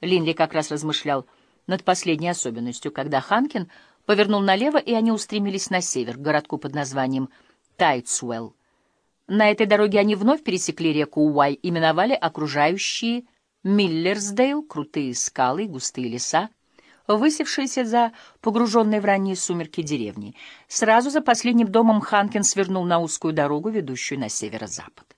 Линли как раз размышлял над последней особенностью, когда Ханкин повернул налево, и они устремились на север, к городку под названием Тайтсуэлл. На этой дороге они вновь пересекли реку Уай и миновали окружающие Миллерсдейл, крутые скалы и густые леса, высевшиеся за погруженные в ранние сумерки деревни. Сразу за последним домом Ханкин свернул на узкую дорогу, ведущую на северо-запад.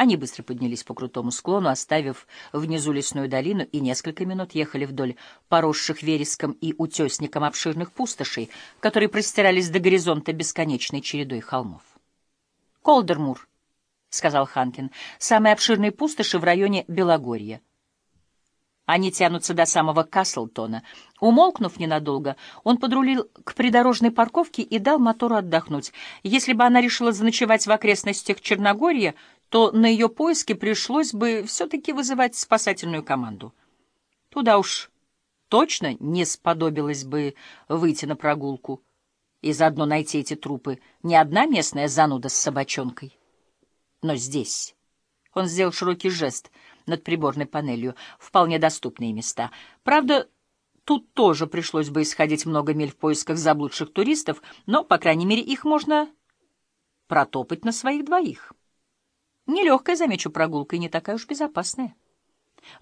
Они быстро поднялись по крутому склону, оставив внизу лесную долину, и несколько минут ехали вдоль поросших вереском и утесником обширных пустошей, которые простирались до горизонта бесконечной чередой холмов. «Колдермур», — сказал Ханкин, — «самые обширные пустоши в районе Белогорья». Они тянутся до самого Каслтона. Умолкнув ненадолго, он подрулил к придорожной парковке и дал мотору отдохнуть. Если бы она решила заночевать в окрестностях Черногория, то на ее поиски пришлось бы все-таки вызывать спасательную команду. Туда уж точно не сподобилось бы выйти на прогулку и заодно найти эти трупы не одна местная зануда с собачонкой. Но здесь... Он сделал широкий жест над приборной панелью. Вполне доступные места. Правда, тут тоже пришлось бы исходить много миль в поисках заблудших туристов, но, по крайней мере, их можно протопать на своих двоих. Нелегкая, замечу, прогулка и не такая уж безопасная.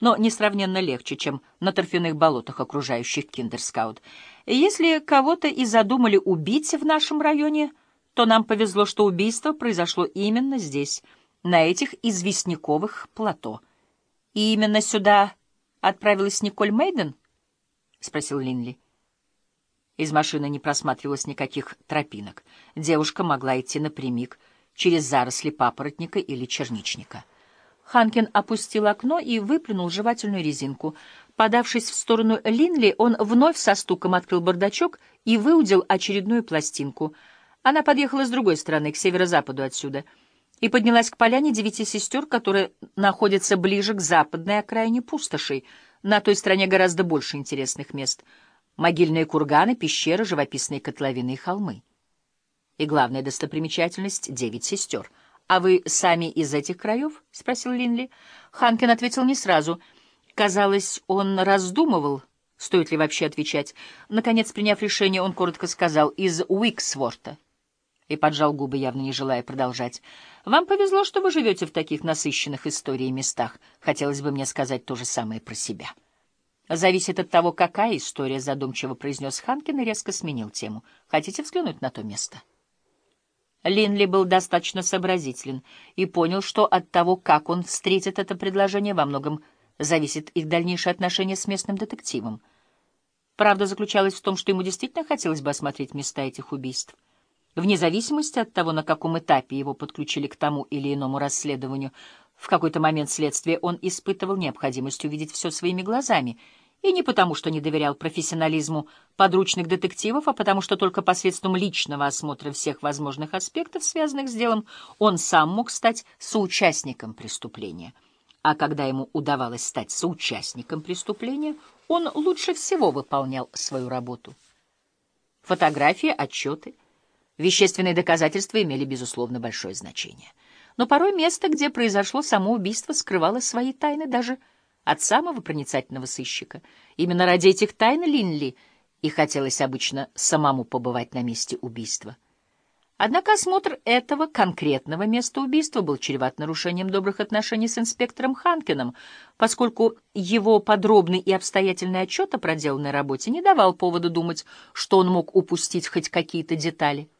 Но несравненно легче, чем на торфяных болотах, окружающих Киндерскаут. Если кого-то и задумали убить в нашем районе, то нам повезло, что убийство произошло именно здесь, на этих известняковых плато. И именно сюда отправилась Николь Мейден? — спросил Линли. Из машины не просматривалось никаких тропинок. Девушка могла идти напрямик, через заросли папоротника или черничника. Ханкин опустил окно и выплюнул жевательную резинку. Подавшись в сторону Линли, он вновь со стуком открыл бардачок и выудил очередную пластинку. Она подъехала с другой стороны, к северо-западу отсюда, и поднялась к поляне девяти сестер, которая находится ближе к западной окраине пустошей. На той стороне гораздо больше интересных мест. Могильные курганы, пещеры, живописные котловины и холмы и главная достопримечательность — девять сестер. «А вы сами из этих краев?» — спросил Линли. Ханкин ответил не сразу. Казалось, он раздумывал, стоит ли вообще отвечать. Наконец, приняв решение, он коротко сказал «из Уиксворта» и поджал губы, явно не желая продолжать. «Вам повезло, что вы живете в таких насыщенных историей местах. Хотелось бы мне сказать то же самое про себя». «Зависит от того, какая история», — задумчиво произнес Ханкин и резко сменил тему. «Хотите взглянуть на то место?» Линли был достаточно сообразителен и понял, что от того, как он встретит это предложение, во многом зависит их дальнейшее отношение с местным детективом. Правда заключалась в том, что ему действительно хотелось бы осмотреть места этих убийств. Вне зависимости от того, на каком этапе его подключили к тому или иному расследованию, в какой-то момент следствия он испытывал необходимость увидеть все своими глазами — и не потому, что не доверял профессионализму подручных детективов, а потому что только посредством личного осмотра всех возможных аспектов, связанных с делом, он сам мог стать соучастником преступления. А когда ему удавалось стать соучастником преступления, он лучше всего выполнял свою работу. Фотографии, отчеты, вещественные доказательства имели, безусловно, большое значение. Но порой место, где произошло само убийство, скрывало свои тайны даже от самого проницательного сыщика. Именно ради этих тайн Линли и хотелось обычно самому побывать на месте убийства. Однако осмотр этого конкретного места убийства был чреват нарушением добрых отношений с инспектором Ханкиным, поскольку его подробный и обстоятельный отчет о проделанной работе не давал повода думать, что он мог упустить хоть какие-то детали.